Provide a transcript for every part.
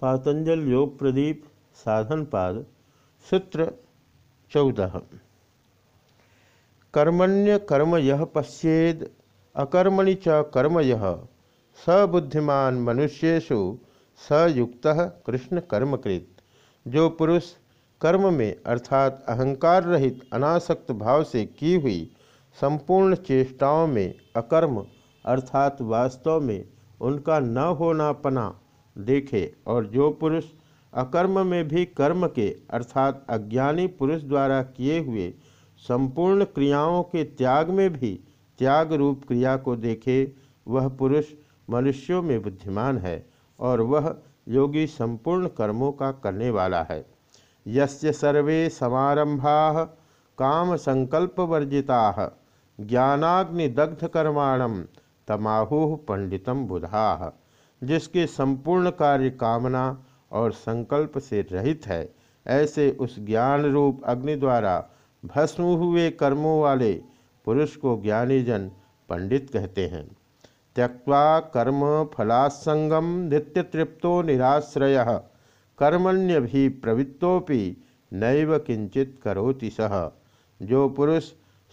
पातंजल योग प्रदीप साधन पाद, सूत्र चौदह। कर्मण्य कर्म यह पश्येद, अकर्मणि च कर्म यह सबुद्धिमान मनुष्येशु सयुक्त कृष्ण कर्मकृत। जो पुरुष कर्म में अर्थात अहंकार रहित अनासक्त भाव से की हुई संपूर्ण चेष्टाओं में अकर्म अर्थात वास्तव में उनका न होना पना देखे और जो पुरुष अकर्म में भी कर्म के, अर्थात अज्ञानी पुरुष द्वारा किए हुए संपूर्ण क्रियाओं के त्याग में भी त्याग रूप क्रिया को देखे, वह पुरुष मनुष्यों में बुद्धिमान है और वह योगी संपूर्ण कर्मों का करने वाला है। यस्य सर्वे समारंभा काम संकल्प वर्जिता ज्ञानाग्निदग्ध कर्माणम तमाहु पंडितम बुधा। जिसके संपूर्ण कार्य कामना और संकल्प से रहित है, ऐसे उस ज्ञान रूप अग्नि द्वारा भस्म हुए कर्मों वाले पुरुष को ज्ञानी जन पंडित कहते हैं। त्यक्वा कर्म फलासंगम नित्य तृप्तो निराश्रय, कर्मण्य भी प्रवृत्तोपि नैव किंचित करोति सह जो पुरुष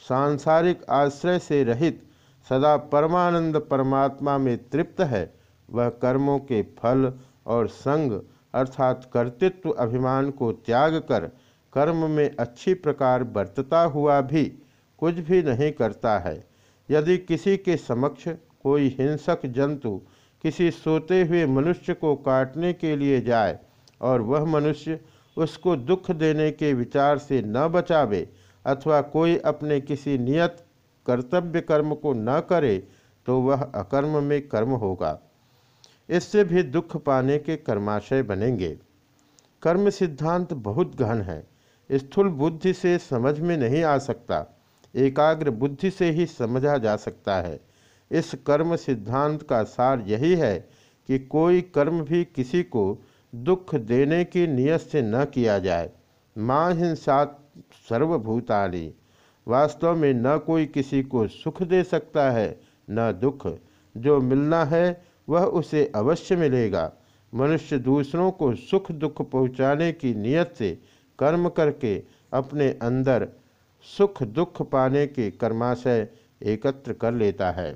सांसारिक आश्रय से रहित सदा परमानंद परमात्मा में तृप्त है वह कर्मों के फल और संग अर्थात कर्तृत्व अभिमान को त्याग कर कर्म में अच्छी प्रकार बरतता हुआ भी कुछ भी नहीं करता है। यदि किसी के समक्ष कोई हिंसक जंतु किसी सोते हुए मनुष्य को काटने के लिए जाए और वह मनुष्य उसको दुख देने के विचार से न बचावे अथवा कोई अपने किसी नियत कर्तव्य कर्म को न करे तो वह अकर्म में कर्म होगा। इससे भी दुख पाने के कर्माशय बनेंगे। कर्म सिद्धांत बहुत गहन है। स्थूल बुद्धि से समझ में नहीं आ सकता। एकाग्र बुद्धि से ही समझा जा सकता है। इस कर्म सिद्धांत का सार यही है कि कोई कर्म भी किसी को दुख देने की नियत से न किया जाए। माँ हिंसा सर्वभूताली। वास्तव में न कोई किसी को सुख दे सकता है, न दुख। जो मिलना है वह उसे अवश्य मिलेगा। मनुष्य दूसरों को सुख दुख पहुँचाने की नियत से कर्म करके अपने अंदर सुख दुख पाने के कर्माशय एकत्र कर लेता है।